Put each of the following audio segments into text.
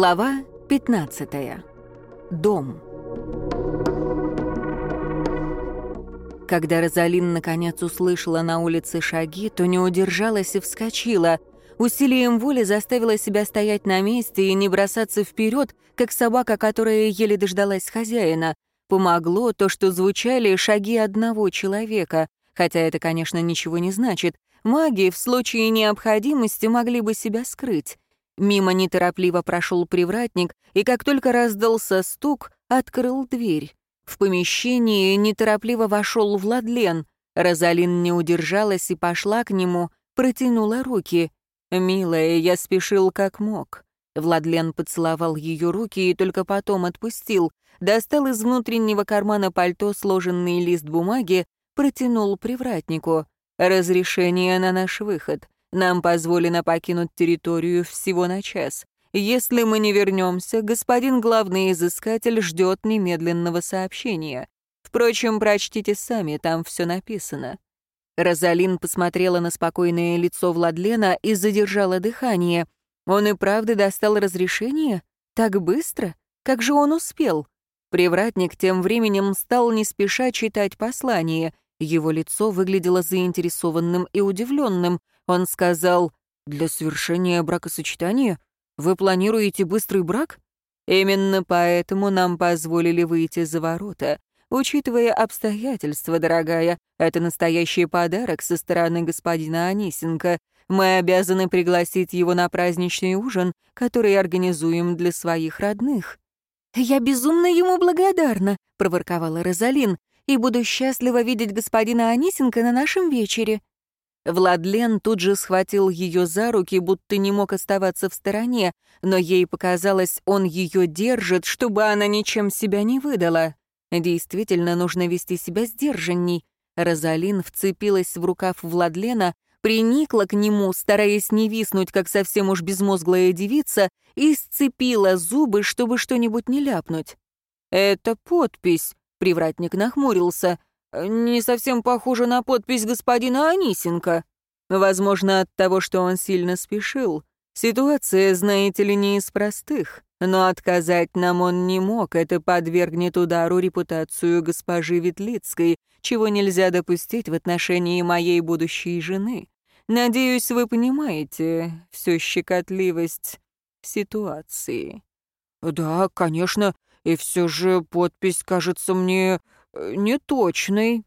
Глава 15. Дом. Когда Розалин наконец услышала на улице шаги, то не удержалась и вскочила. Усилием воли заставила себя стоять на месте и не бросаться вперед, как собака, которая еле дождалась хозяина. Помогло то, что звучали шаги одного человека, хотя это, конечно, ничего не значит. Маги в случае необходимости могли бы себя скрыть. Мимо неторопливо прошел привратник, и как только раздался стук, открыл дверь. В помещении неторопливо вошел Владлен. Розалин не удержалась и пошла к нему, протянула руки. «Милая, я спешил как мог». Владлен поцеловал ее руки и только потом отпустил, достал из внутреннего кармана пальто сложенный лист бумаги, протянул привратнику. «Разрешение на наш выход. Нам позволено покинуть территорию всего на час. Если мы не вернемся, господин главный изыскатель ждет немедленного сообщения. Впрочем, прочтите сами, там все написано». Розалин посмотрела на спокойное лицо Владлена и задержала дыхание. Он и правда достал разрешение? Так быстро? Как же он успел? Привратник тем временем стал не спеша читать послание. Его лицо выглядело заинтересованным и удивленным. Он сказал, «Для совершения бракосочетания? Вы планируете быстрый брак? Именно поэтому нам позволили выйти за ворота. Учитывая обстоятельства, дорогая, это настоящий подарок со стороны господина Анисенко. Мы обязаны пригласить его на праздничный ужин, который организуем для своих родных». «Я безумно ему благодарна», — проворковала Розалин, «и буду счастлива видеть господина Анисенко на нашем вечере». Владлен тут же схватил ее за руки, будто не мог оставаться в стороне, но ей показалось, он ее держит, чтобы она ничем себя не выдала. Действительно, нужно вести себя сдержанней. Розалин вцепилась в рукав Владлена, приникла к нему, стараясь не виснуть, как совсем уж безмозглая девица, и сцепила зубы, чтобы что-нибудь не ляпнуть. «Это подпись», — привратник нахмурился. Не совсем похоже на подпись господина Анисенко. Возможно, от того, что он сильно спешил. Ситуация, знаете ли, не из простых. Но отказать нам он не мог, это подвергнет удару репутацию госпожи Ветлицкой, чего нельзя допустить в отношении моей будущей жены. Надеюсь, вы понимаете всю щекотливость ситуации. Да, конечно, и все же подпись кажется мне Э, неточный».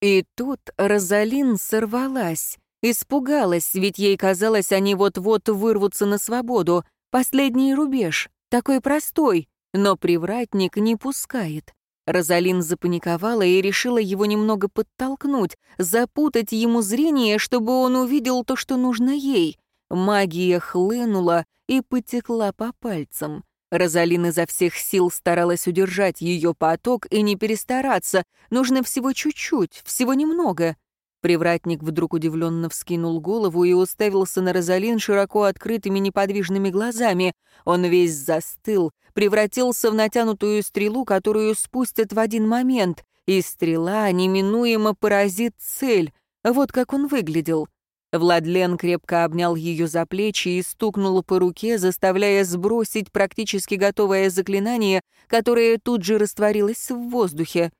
И тут Розалин сорвалась, испугалась, ведь ей казалось, они вот-вот вырвутся на свободу. Последний рубеж, такой простой, но привратник не пускает. Розалин запаниковала и решила его немного подтолкнуть, запутать ему зрение, чтобы он увидел то, что нужно ей. Магия хлынула и потекла по пальцам. Розалин изо всех сил старалась удержать ее поток и не перестараться. Нужно всего чуть-чуть, всего немного. Привратник вдруг удивленно вскинул голову и уставился на Розалин широко открытыми неподвижными глазами. Он весь застыл, превратился в натянутую стрелу, которую спустят в один момент, и стрела неминуемо поразит цель. Вот как он выглядел. Владлен крепко обнял ее за плечи и стукнул по руке, заставляя сбросить практически готовое заклинание, которое тут же растворилось в воздухе.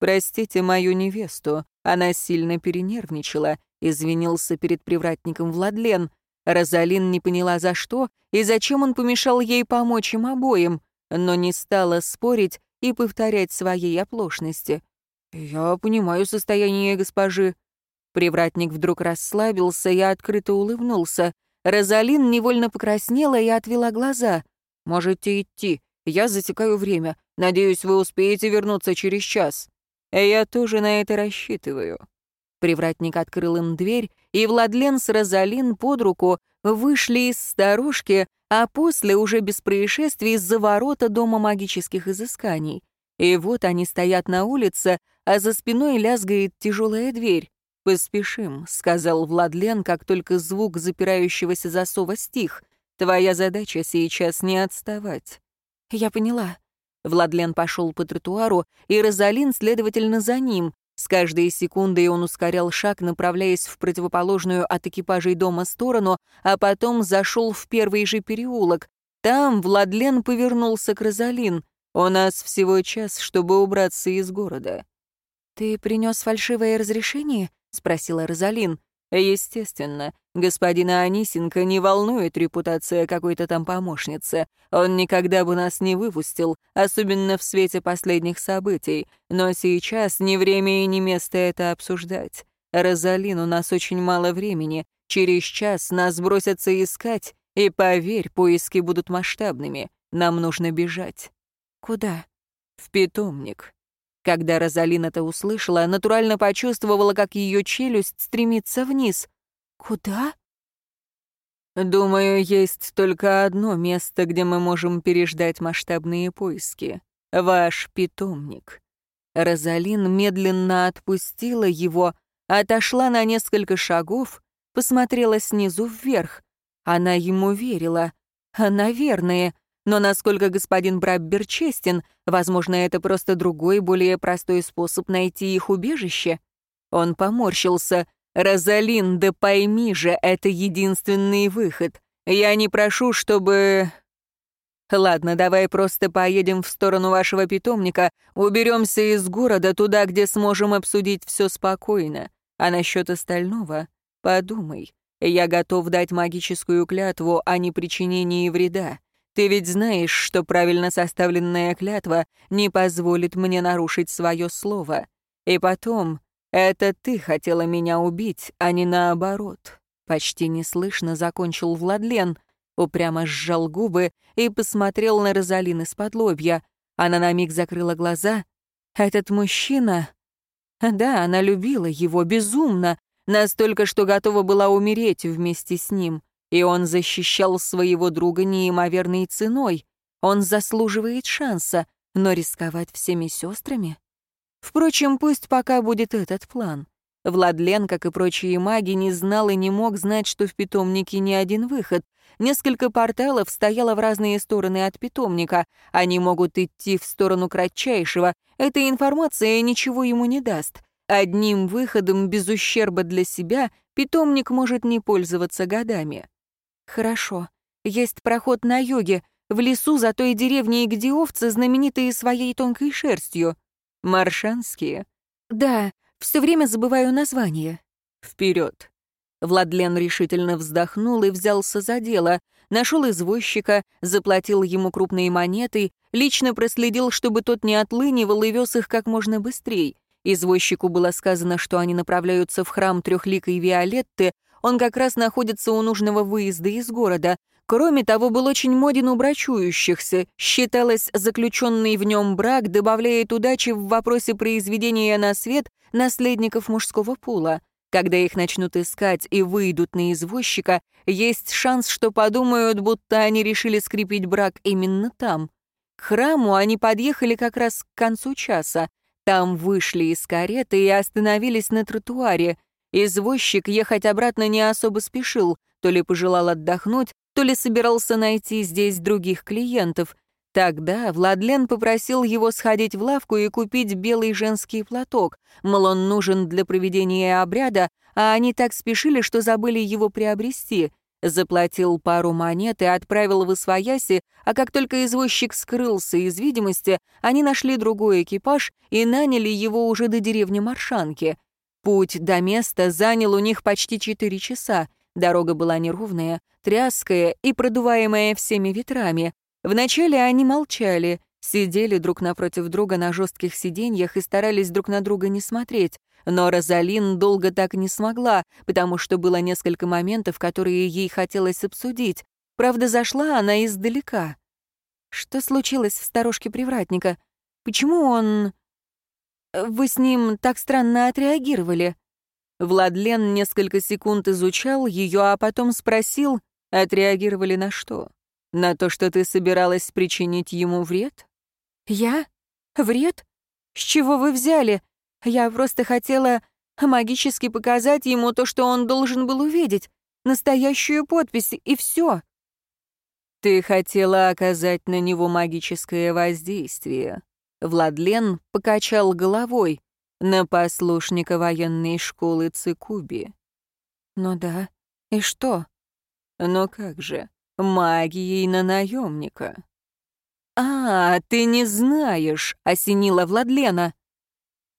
«Простите мою невесту, она сильно перенервничала», — извинился перед привратником Владлен. Розалин не поняла, за что и зачем он помешал ей помочь им обоим, но не стала спорить и повторять своей оплошности. «Я понимаю состояние госпожи», Привратник вдруг расслабился и открыто улыбнулся. Розалин невольно покраснела и отвела глаза. «Можете идти. Я засекаю время. Надеюсь, вы успеете вернуться через час». «Я тоже на это рассчитываю». Привратник открыл им дверь, и Владлен с Розалин под руку вышли из сторожки, а после уже без происшествий из-за ворота Дома магических изысканий. И вот они стоят на улице, а за спиной лязгает тяжелая дверь. «Поспешим», — сказал Владлен, как только звук запирающегося засова стих. «Твоя задача сейчас не отставать». «Я поняла». Владлен пошел по тротуару, и Розалин, следовательно, за ним. С каждой секундой он ускорял шаг, направляясь в противоположную от экипажей дома сторону, а потом зашел в первый же переулок. Там Владлен повернулся к Розалин. «У нас всего час, чтобы убраться из города». «Ты принес фальшивое разрешение?» — спросила Розалин. Естественно, господина Анисенко не волнует репутация какой-то там помощницы. Он никогда бы нас не выпустил, особенно в свете последних событий. Но сейчас ни время и ни место это обсуждать. Розалин, у нас очень мало времени. Через час нас бросятся искать, и, поверь, поиски будут масштабными. Нам нужно бежать. Куда? В питомник. Когда Розалин это услышала, натурально почувствовала, как ее челюсть стремится вниз. «Куда?» «Думаю, есть только одно место, где мы можем переждать масштабные поиски. Ваш питомник». Розалин медленно отпустила его, отошла на несколько шагов, посмотрела снизу вверх. Она ему верила. Наверное, но насколько господин Браббер честен, возможно, это просто другой, более простой способ найти их убежище. Он поморщился. «Розалин, да пойми же, это единственный выход. Я не прошу, чтобы...» «Ладно, давай просто поедем в сторону вашего питомника, уберемся из города туда, где сможем обсудить все спокойно. А насчет остального подумай. Я готов дать магическую клятву о непричинении вреда. Ты ведь знаешь, что правильно составленная клятва не позволит мне нарушить свое слово. И потом, это ты хотела меня убить, а не наоборот. Почти неслышно закончил Владлен, упрямо сжал губы и посмотрел на Розалин из-под лобья. Она на миг закрыла глаза. Этот мужчина... Да, она любила его безумно, настолько, что готова была умереть вместе с ним. И он защищал своего друга неимоверной ценой. Он заслуживает шанса, но рисковать всеми сестрами? Впрочем, пусть пока будет этот план. Владлен, как и прочие маги, не знал и не мог знать, что в питомнике не один выход. Несколько порталов стояло в разные стороны от питомника. Они могут идти в сторону кратчайшего. Эта информация ничего ему не даст. Одним выходом без ущерба для себя питомник может не пользоваться годами. «Хорошо. Есть проход на юге, в лесу за той деревней, где овцы, знаменитые своей тонкой шерстью. Маршанские?» «Да, все время забываю название». «Вперед!» Владлен решительно вздохнул и взялся за дело. Нашел извозчика, заплатил ему крупные монеты, лично проследил, чтобы тот не отлынивал и вез их как можно быстрее. Извозчику было сказано, что они направляются в храм трехликой Виолетты, он как раз находится у нужного выезда из города. Кроме того, был очень моден у брачующихся. Считалось, заключенный в нем брак добавляет удачи в вопросе произведения на свет наследников мужского пула. Когда их начнут искать и выйдут на извозчика, есть шанс, что подумают, будто они решили скрепить брак именно там. К храму они подъехали как раз к концу часа. Там вышли из кареты и остановились на тротуаре — Извозчик ехать обратно не особо спешил, то ли пожелал отдохнуть, то ли собирался найти здесь других клиентов. Тогда Владлен попросил его сходить в лавку и купить белый женский платок, мол, он нужен для проведения обряда, а они так спешили, что забыли его приобрести. Заплатил пару монет и отправил в Освояси, а как только извозчик скрылся из видимости, они нашли другой экипаж и наняли его уже до деревни Маршанки — Путь до места занял у них почти четыре часа. Дорога была неровная, тряская и продуваемая всеми ветрами. Вначале они молчали, сидели друг напротив друга на жестких сиденьях и старались друг на друга не смотреть. Но Розалин долго так не смогла, потому что было несколько моментов, которые ей хотелось обсудить. Правда, зашла она издалека. Что случилось в сторожке привратника? Почему он... Вы с ним так странно отреагировали». Владлен несколько секунд изучал ее, а потом спросил, отреагировали на что? На то, что ты собиралась причинить ему вред? «Я? Вред? С чего вы взяли? Я просто хотела магически показать ему то, что он должен был увидеть, настоящую подпись, и все. «Ты хотела оказать на него магическое воздействие», Владлен покачал головой на послушника военной школы Цикуби. «Ну да, и что?» «Но как же? магией на наемника. «А, ты не знаешь», — осенила Владлена.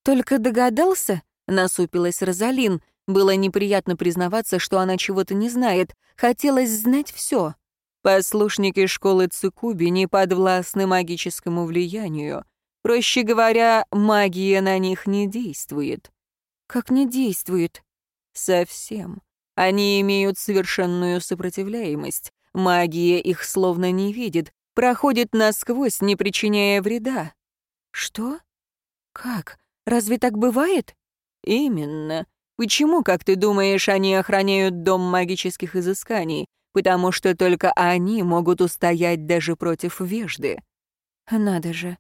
«Только догадался?» — насупилась Розалин. Было неприятно признаваться, что она чего-то не знает. Хотелось знать все. Послушники школы Цикуби не подвластны магическому влиянию. Проще говоря, магия на них не действует. Как не действует? Совсем. Они имеют совершенную сопротивляемость. Магия их словно не видит, проходит насквозь, не причиняя вреда. Что? Как? Разве так бывает? Именно. Почему, как ты думаешь, они охраняют дом магических изысканий? Потому что только они могут устоять даже против вежды. Надо же.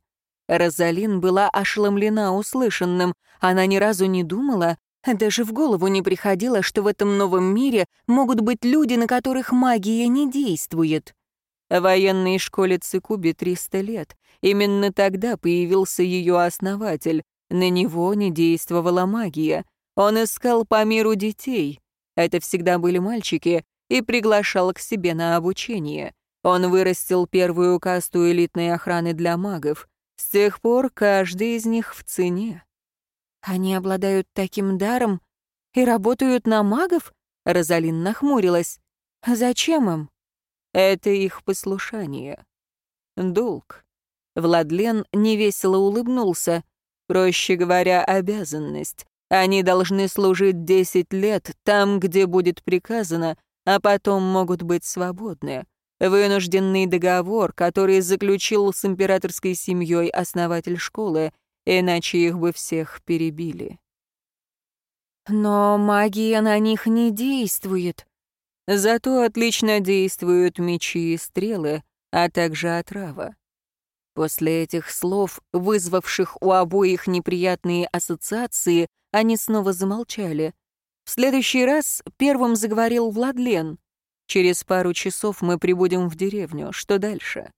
Розалин была ошеломлена услышанным. Она ни разу не думала, даже в голову не приходило, что в этом новом мире могут быть люди, на которых магия не действует. Военной школе Цикуби 300 лет. Именно тогда появился ее основатель. На него не действовала магия. Он искал по миру детей. Это всегда были мальчики, и приглашал к себе на обучение. Он вырастил первую касту элитной охраны для магов. С тех пор каждый из них в цене. Они обладают таким даром и работают на магов? Розалин нахмурилась. Зачем им? Это их послушание. Долг. Владлен невесело улыбнулся. Проще говоря, обязанность. Они должны служить десять лет там, где будет приказано, а потом могут быть свободны. Вынужденный договор, который заключил с императорской семьей основатель школы, иначе их бы всех перебили. Но магия на них не действует. Зато отлично действуют мечи и стрелы, а также отрава. После этих слов, вызвавших у обоих неприятные ассоциации, они снова замолчали. В следующий раз первым заговорил Владлен. «Через пару часов мы прибудем в деревню. Что дальше?»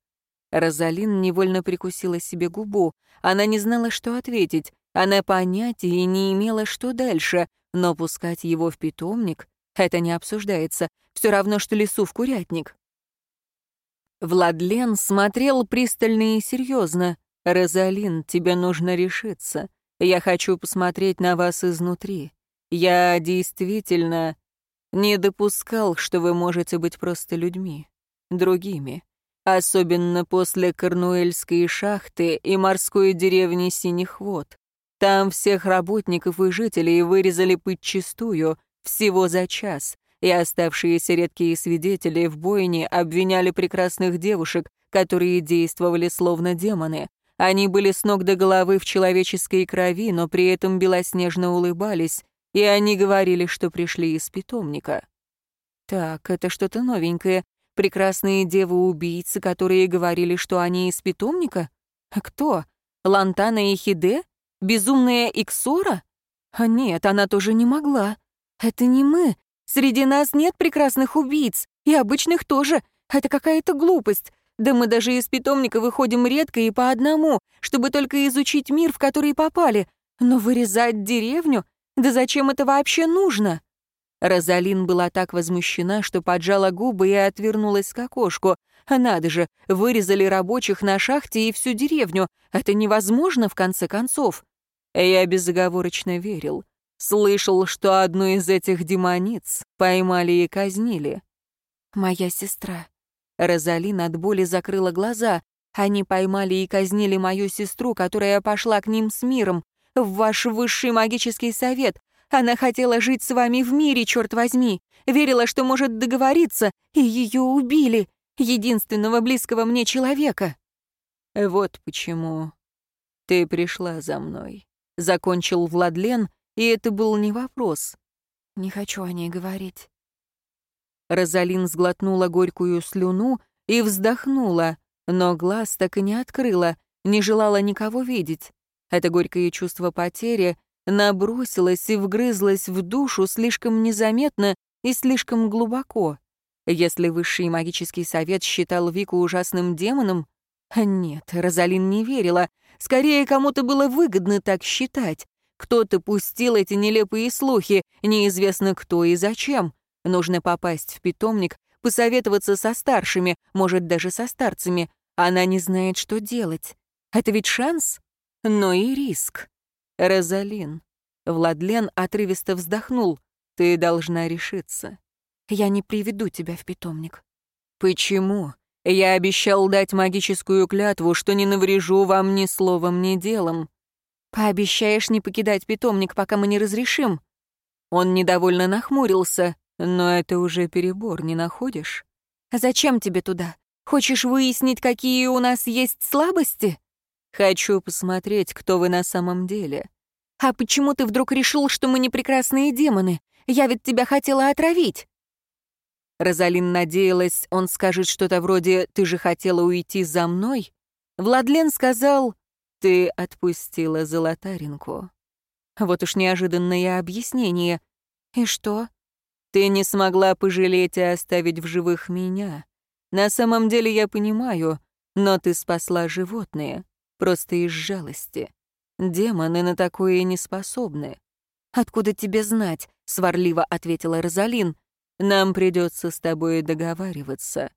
Розалин невольно прикусила себе губу. Она не знала, что ответить. Она понятия не имела, что дальше, но пускать его в питомник — это не обсуждается. Все равно, что лесу в курятник. Владлен смотрел пристально и серьезно. «Розалин, тебе нужно решиться. Я хочу посмотреть на вас изнутри. Я действительно не допускал, что вы можете быть просто людьми, другими особенно после Корнуэльской шахты и морской деревни Синих вод. Там всех работников и жителей вырезали подчистую, всего за час, и оставшиеся редкие свидетели в бойне обвиняли прекрасных девушек, которые действовали словно демоны. Они были с ног до головы в человеческой крови, но при этом белоснежно улыбались, и они говорили, что пришли из питомника. Так, это что-то новенькое. Прекрасные девы-убийцы, которые говорили, что они из питомника? А кто? Лантана и Хиде? Безумная Иксора? А нет, она тоже не могла. Это не мы. Среди нас нет прекрасных убийц. И обычных тоже. Это какая-то глупость. Да мы даже из питомника выходим редко и по одному, чтобы только изучить мир, в который попали. Но вырезать деревню? Да зачем это вообще нужно? Розалин была так возмущена, что поджала губы и отвернулась к окошку. Надо же, вырезали рабочих на шахте и всю деревню. Это невозможно, в конце концов. Я безоговорочно верил. Слышал, что одну из этих демониц поймали и казнили. Моя сестра. Розалин от боли закрыла глаза. Они поймали и казнили мою сестру, которая пошла к ним с миром, в ваш высший магический совет, она хотела жить с вами в мире, черт возьми. Верила, что может договориться, и ее убили. Единственного близкого мне человека. Вот почему ты пришла за мной. Закончил Владлен, и это был не вопрос. Не хочу о ней говорить. Розалин сглотнула горькую слюну и вздохнула, но глаз так и не открыла, не желала никого видеть. Это горькое чувство потери набросилась и вгрызлась в душу слишком незаметно и слишком глубоко. Если высший магический совет считал Вику ужасным демоном, нет, Розалин не верила. Скорее, кому-то было выгодно так считать. Кто-то пустил эти нелепые слухи, неизвестно кто и зачем. Нужно попасть в питомник, посоветоваться со старшими, может, даже со старцами. Она не знает, что делать. Это ведь шанс, но и риск. Розалин. Владлен отрывисто вздохнул. Ты должна решиться. Я не приведу тебя в питомник. Почему? Я обещал дать магическую клятву, что не наврежу вам ни словом, ни делом. Пообещаешь не покидать питомник, пока мы не разрешим? Он недовольно нахмурился. Но это уже перебор, не находишь? Зачем тебе туда? Хочешь выяснить, какие у нас есть слабости? Хочу посмотреть, кто вы на самом деле. А почему ты вдруг решил, что мы не прекрасные демоны? Я ведь тебя хотела отравить. Розалин надеялась, он скажет что-то вроде «ты же хотела уйти за мной». Владлен сказал «ты отпустила золотаринку». Вот уж неожиданное объяснение. И что? Ты не смогла пожалеть и оставить в живых меня. На самом деле я понимаю, но ты спасла животные, просто из жалости. Демоны на такое не способны. «Откуда тебе знать?» — сварливо ответила Розалин. «Нам придется с тобой договариваться.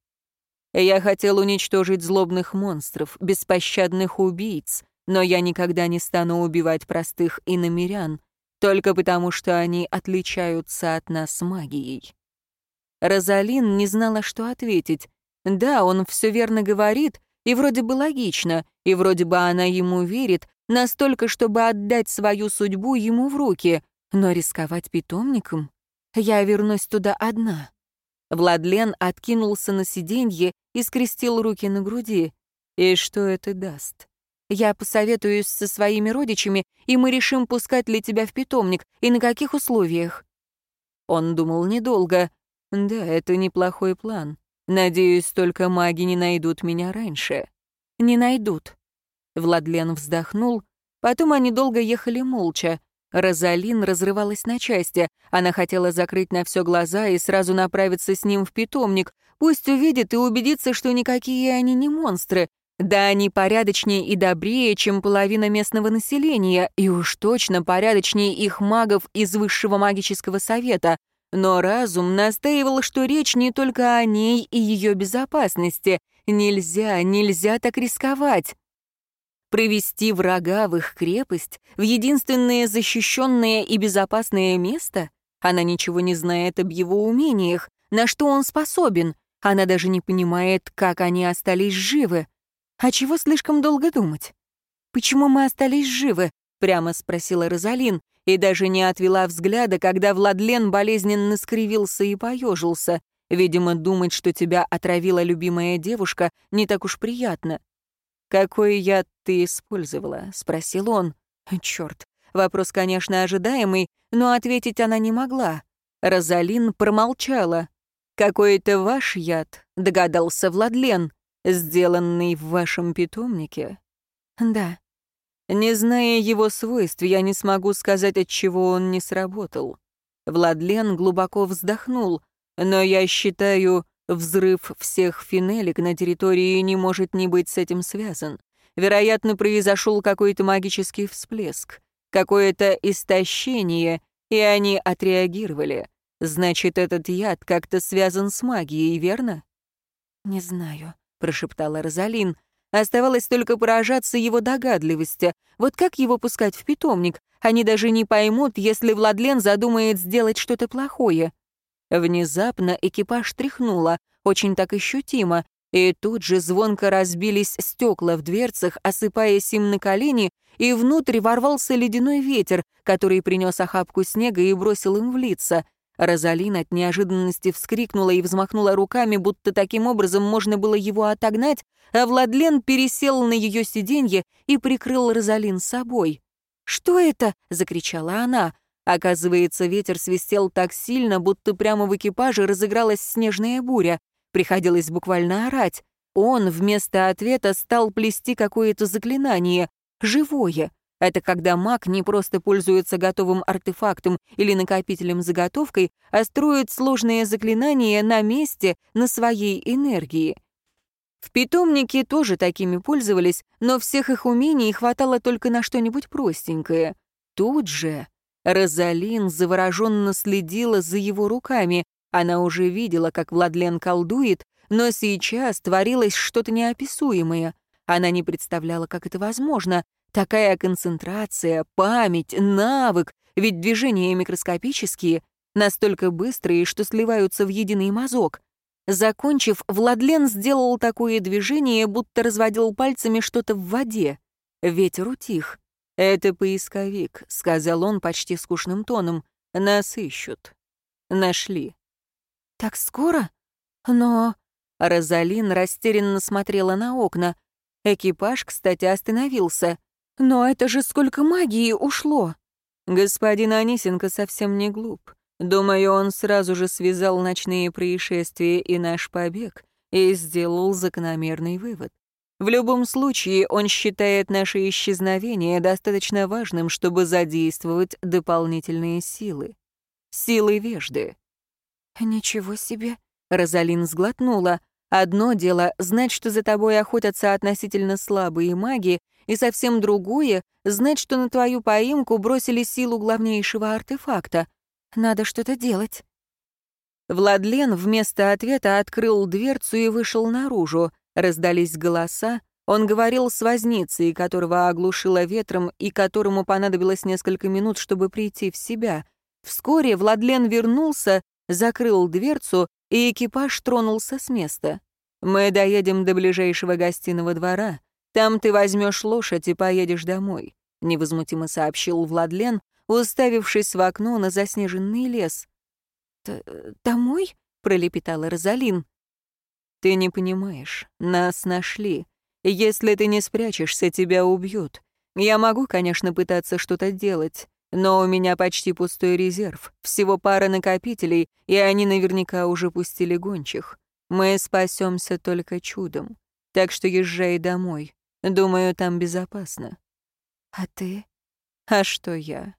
Я хотел уничтожить злобных монстров, беспощадных убийц, но я никогда не стану убивать простых иномерян, только потому, что они отличаются от нас магией. Розалин не знала, что ответить. Да, он все верно говорит, и вроде бы логично, и вроде бы она ему верит, настолько, чтобы отдать свою судьбу ему в руки, но рисковать питомником? Я вернусь туда одна. Владлен откинулся на сиденье и скрестил руки на груди. И что это даст? Я посоветуюсь со своими родичами, и мы решим, пускать ли тебя в питомник и на каких условиях». Он думал недолго. «Да, это неплохой план. Надеюсь, только маги не найдут меня раньше». «Не найдут». Владлен вздохнул. Потом они долго ехали молча. Розалин разрывалась на части. Она хотела закрыть на все глаза и сразу направиться с ним в питомник. Пусть увидит и убедится, что никакие они не монстры, да они порядочнее и добрее, чем половина местного населения, и уж точно порядочнее их магов из Высшего магического совета. Но разум настаивал, что речь не только о ней и ее безопасности. Нельзя, нельзя так рисковать. Провести врага в их крепость, в единственное защищенное и безопасное место? Она ничего не знает об его умениях, на что он способен. Она даже не понимает, как они остались живы. «А чего слишком долго думать?» «Почему мы остались живы?» — прямо спросила Розалин, и даже не отвела взгляда, когда Владлен болезненно скривился и поежился. Видимо, думать, что тебя отравила любимая девушка, не так уж приятно. «Какой яд ты использовала?» — спросил он. Черт, вопрос, конечно, ожидаемый, но ответить она не могла. Розалин промолчала. «Какой это ваш яд?» — догадался Владлен сделанный в вашем питомнике? Да. Не зная его свойств, я не смогу сказать, от чего он не сработал. Владлен глубоко вздохнул, но я считаю, взрыв всех финелек на территории не может не быть с этим связан. Вероятно, произошел какой-то магический всплеск, какое-то истощение, и они отреагировали. Значит, этот яд как-то связан с магией, верно? Не знаю. — прошептала Розалин. Оставалось только поражаться его догадливости. Вот как его пускать в питомник? Они даже не поймут, если Владлен задумает сделать что-то плохое. Внезапно экипаж тряхнуло, очень так ощутимо, и тут же звонко разбились стекла в дверцах, осыпаясь им на колени, и внутрь ворвался ледяной ветер, который принес охапку снега и бросил им в лица. Розалин от неожиданности вскрикнула и взмахнула руками, будто таким образом можно было его отогнать, а Владлен пересел на ее сиденье и прикрыл Розалин собой. «Что это?» — закричала она. Оказывается, ветер свистел так сильно, будто прямо в экипаже разыгралась снежная буря. Приходилось буквально орать. Он вместо ответа стал плести какое-то заклинание, живое, это когда маг не просто пользуется готовым артефактом или накопителем заготовкой, а строит сложные заклинания на месте, на своей энергии. В питомнике тоже такими пользовались, но всех их умений хватало только на что-нибудь простенькое. Тут же Розалин завороженно следила за его руками. Она уже видела, как Владлен колдует, но сейчас творилось что-то неописуемое. Она не представляла, как это возможно. Такая концентрация, память, навык, ведь движения микроскопические, настолько быстрые, что сливаются в единый мазок. Закончив, Владлен сделал такое движение, будто разводил пальцами что-то в воде. Ветер утих. «Это поисковик», — сказал он почти скучным тоном. «Нас ищут». «Нашли». «Так скоро? Но...» Розалин растерянно смотрела на окна. Экипаж, кстати, остановился. «Но это же сколько магии ушло!» Господин Анисенко совсем не глуп. Думаю, он сразу же связал ночные происшествия и наш побег и сделал закономерный вывод. В любом случае, он считает наше исчезновение достаточно важным, чтобы задействовать дополнительные силы. Силы вежды. «Ничего себе!» — Розалин сглотнула. «Одно дело — знать, что за тобой охотятся относительно слабые маги, и совсем другое — знать, что на твою поимку бросили силу главнейшего артефакта. Надо что-то делать». Владлен вместо ответа открыл дверцу и вышел наружу. Раздались голоса. Он говорил с возницей, которого оглушило ветром и которому понадобилось несколько минут, чтобы прийти в себя. Вскоре Владлен вернулся, закрыл дверцу, и экипаж тронулся с места. «Мы доедем до ближайшего гостиного двора. Там ты возьмешь лошадь и поедешь домой», — невозмутимо сообщил Владлен, уставившись в окно на заснеженный лес. «Домой?» — пролепетала Розалин. «Ты не понимаешь. Нас нашли. Если ты не спрячешься, тебя убьют. Я могу, конечно, пытаться что-то делать, но у меня почти пустой резерв, всего пара накопителей, и они наверняка уже пустили гончих. Мы спасемся только чудом. Так что езжай домой. Думаю, там безопасно». «А ты?» «А что я?»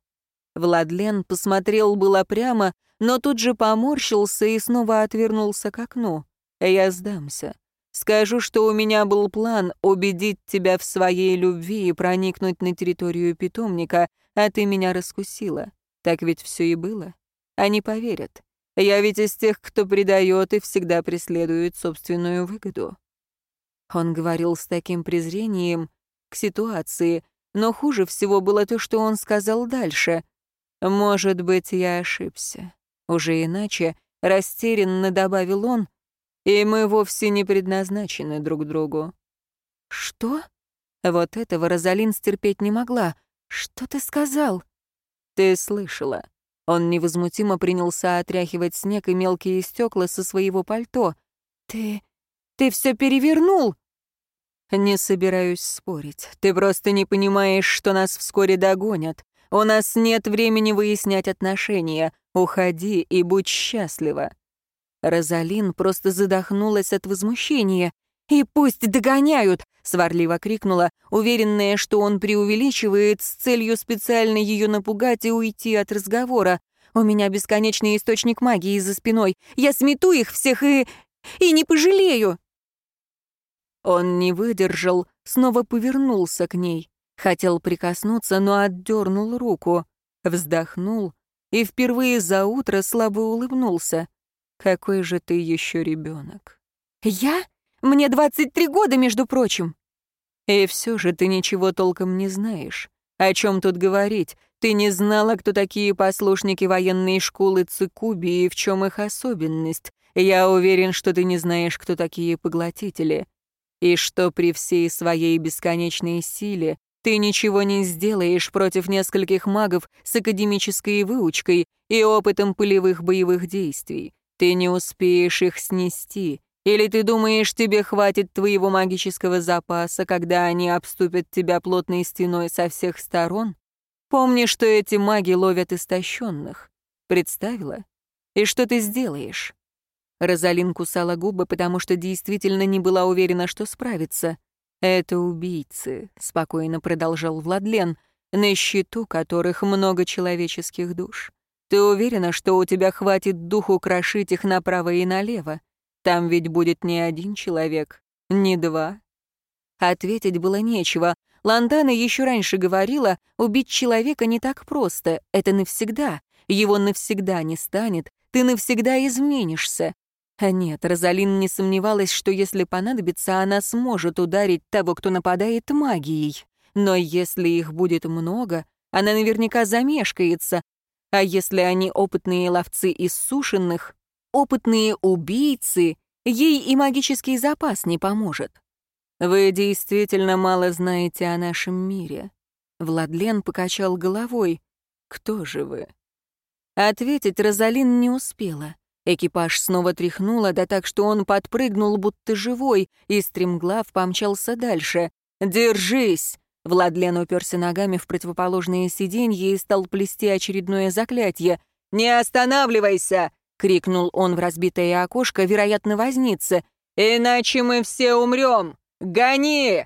Владлен посмотрел было прямо, но тут же поморщился и снова отвернулся к окну. «Я сдамся. Скажу, что у меня был план убедить тебя в своей любви и проникнуть на территорию питомника, а ты меня раскусила. Так ведь все и было. Они поверят. Я ведь из тех, кто предает и всегда преследует собственную выгоду». Он говорил с таким презрением к ситуации, но хуже всего было то, что он сказал дальше. «Может быть, я ошибся. Уже иначе, растерянно добавил он, и мы вовсе не предназначены друг другу. Что? Вот этого Розалин стерпеть не могла. Что ты сказал? Ты слышала. Он невозмутимо принялся отряхивать снег и мелкие стекла со своего пальто. Ты... ты все перевернул! Не собираюсь спорить. Ты просто не понимаешь, что нас вскоре догонят. У нас нет времени выяснять отношения. Уходи и будь счастлива». Розалин просто задохнулась от возмущения. «И пусть догоняют!» — сварливо крикнула, уверенная, что он преувеличивает с целью специально ее напугать и уйти от разговора. «У меня бесконечный источник магии за спиной. Я смету их всех и... и не пожалею!» Он не выдержал, снова повернулся к ней. Хотел прикоснуться, но отдернул руку. Вздохнул и впервые за утро слабо улыбнулся. «Какой же ты еще ребенок?» «Я? Мне 23 года, между прочим!» «И все же ты ничего толком не знаешь. О чем тут говорить? Ты не знала, кто такие послушники военной школы Цикуби и в чем их особенность. Я уверен, что ты не знаешь, кто такие поглотители. И что при всей своей бесконечной силе ты ничего не сделаешь против нескольких магов с академической выучкой и опытом полевых боевых действий. Ты не успеешь их снести. Или ты думаешь, тебе хватит твоего магического запаса, когда они обступят тебя плотной стеной со всех сторон? Помни, что эти маги ловят истощенных. Представила? И что ты сделаешь? Розалин кусала губы, потому что действительно не была уверена, что справится. «Это убийцы», — спокойно продолжал Владлен, «на счету которых много человеческих душ. Ты уверена, что у тебя хватит духу крошить их направо и налево? Там ведь будет не один человек, не два». Ответить было нечего. Лантана еще раньше говорила, убить человека не так просто, это навсегда. Его навсегда не станет, ты навсегда изменишься. А нет, Розалин не сомневалась, что если понадобится, она сможет ударить того, кто нападает магией. Но если их будет много, она наверняка замешкается. А если они опытные ловцы иссушенных, опытные убийцы, ей и магический запас не поможет. Вы действительно мало знаете о нашем мире. Владлен покачал головой. Кто же вы? Ответить Розалин не успела. Экипаж снова тряхнуло, да так, что он подпрыгнул, будто живой, и стремглав помчался дальше. «Держись!» Владлен уперся ногами в противоположные сиденья и стал плести очередное заклятие. «Не останавливайся!» — крикнул он в разбитое окошко, вероятно, возница. «Иначе мы все умрем! Гони!»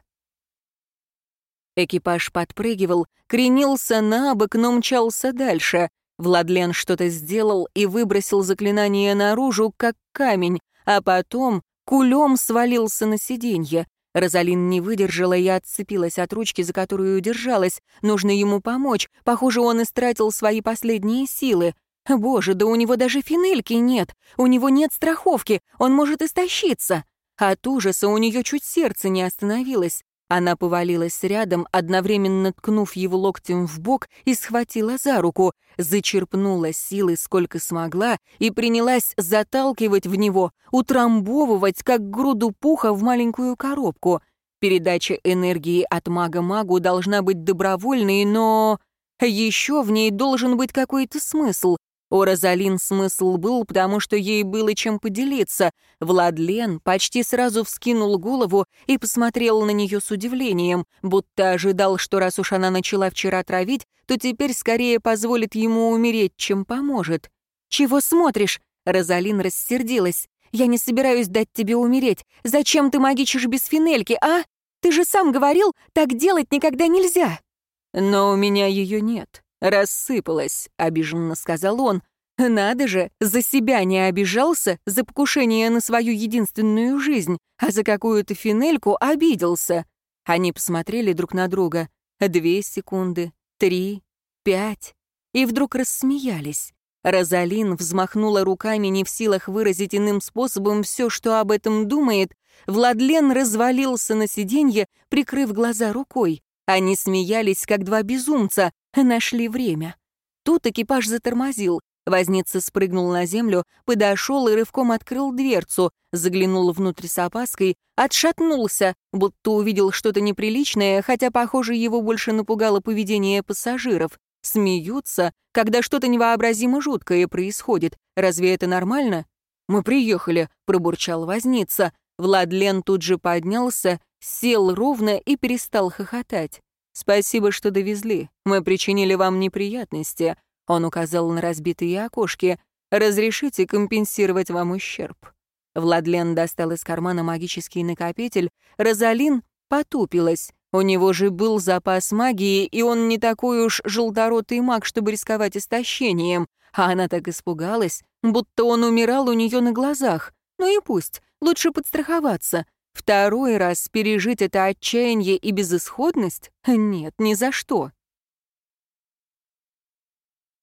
Экипаж подпрыгивал, кренился на бок, но мчался дальше. Владлен что-то сделал и выбросил заклинание наружу, как камень, а потом кулем свалился на сиденье. Розалин не выдержала и отцепилась от ручки, за которую держалась. Нужно ему помочь. Похоже, он истратил свои последние силы. Боже, да у него даже финельки нет. У него нет страховки. Он может истощиться. От ужаса у нее чуть сердце не остановилось. Она повалилась рядом, одновременно ткнув его локтем в бок и схватила за руку, зачерпнула силы сколько смогла и принялась заталкивать в него, утрамбовывать, как груду пуха в маленькую коробку. Передача энергии от мага магу должна быть добровольной, но... Еще в ней должен быть какой-то смысл. У Розалин смысл был, потому что ей было чем поделиться. Владлен почти сразу вскинул голову и посмотрел на нее с удивлением, будто ожидал, что раз уж она начала вчера травить, то теперь скорее позволит ему умереть, чем поможет. «Чего смотришь?» Розалин рассердилась. «Я не собираюсь дать тебе умереть. Зачем ты магичишь без финельки, а? Ты же сам говорил, так делать никогда нельзя». «Но у меня ее нет», «Рассыпалась», — обиженно сказал он. «Надо же, за себя не обижался, за покушение на свою единственную жизнь, а за какую-то финельку обиделся». Они посмотрели друг на друга. Две секунды, три, пять. И вдруг рассмеялись. Розалин взмахнула руками, не в силах выразить иным способом все, что об этом думает. Владлен развалился на сиденье, прикрыв глаза рукой. Они смеялись, как два безумца, нашли время. Тут экипаж затормозил. Возница спрыгнул на землю, подошел и рывком открыл дверцу, заглянул внутрь с опаской, отшатнулся, будто увидел что-то неприличное, хотя, похоже, его больше напугало поведение пассажиров. Смеются, когда что-то невообразимо жуткое происходит. Разве это нормально? «Мы приехали», — пробурчал возница. Владлен тут же поднялся, сел ровно и перестал хохотать. «Спасибо, что довезли. Мы причинили вам неприятности», — он указал на разбитые окошки. «Разрешите компенсировать вам ущерб». Владлен достал из кармана магический накопитель. Розалин потупилась. У него же был запас магии, и он не такой уж желторотый маг, чтобы рисковать истощением. А она так испугалась, будто он умирал у нее на глазах. Ну и пусть, лучше подстраховаться. Второй раз пережить это отчаяние и безысходность? Нет, ни за что.